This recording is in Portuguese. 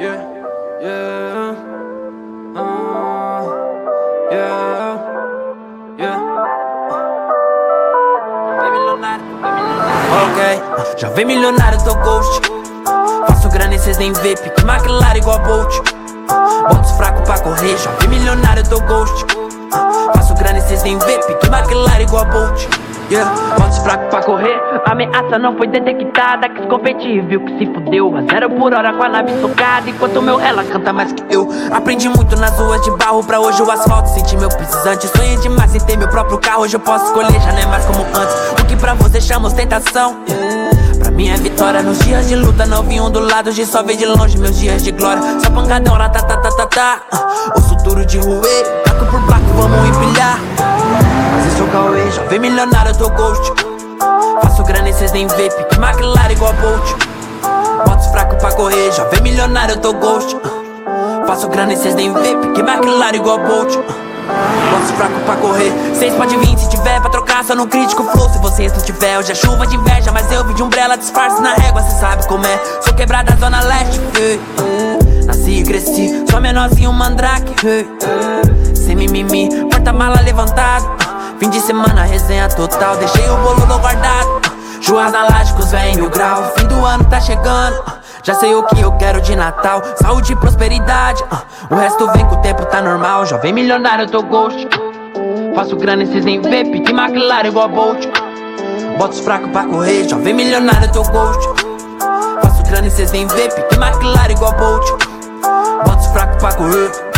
Yeah, yeah, uh, yeah, yeah. Ok, já vem milionário, tô ghost. Faço grana e cês nem vê, pique McLaren igual Bolt. Botos fraco pra correr, já vem milionário, tô ghost. Faço grana e cês nem vê, pique McLaren igual Bolt. Yeah, fraco pra correr, a ameaça não foi detectada. Quis competir, viu que se fudeu. A zero por hora com a nave socada, enquanto meu ela canta mais que eu. Aprendi muito nas ruas de barro, pra hoje o asfalto. Senti meu precisante, sonhei demais em ter meu próprio carro. Hoje eu posso escolher, já não é mais como antes. O que pra você chama ostentação. Pra mim é vitória nos dias de luta. Não vi um do lado de só ver de longe meus dias de glória. Só pancadão, tá tá tá tá tá. O futuro de ruê, placo por placo, vamos empilhar. Já vem milionário, eu tô ghost. Faço grana e cês nem vê, pique McLaren igual Bolt. Botos fraco pra correr, já vem milionário, eu tô ghost. Faço grana e cês nem vê, pique McLaren igual Bolt. Botos fraco pra correr, cês pode vir se tiver pra trocar, só no crítico flow. Se vocês não tiver, hoje é chuva de inveja, mas eu vi de umbrella, disfarce na régua, cê sabe como é. Sou quebrada zona leste. Nasci e cresci, sou menorzinho mandrake, hey. Sem mimimi, porta-mala levantado. Fim de semana, resenha total, deixei o bolo no guardado. Churras na laje com os mil grau, fim do ano tá chegando. Já sei o que eu quero de Natal, saúde e prosperidade. O resto vem com o tempo, tá normal. Jovem milionário, eu tô ghost. Faço grana e cês nem vê, pique McLaren igual Bolt. Botos fraco pra correr, jovem milionário, eu tô ghost. Faço grana e cês nem vê, pique McLaren igual Bolt. Botos fraco pra correr.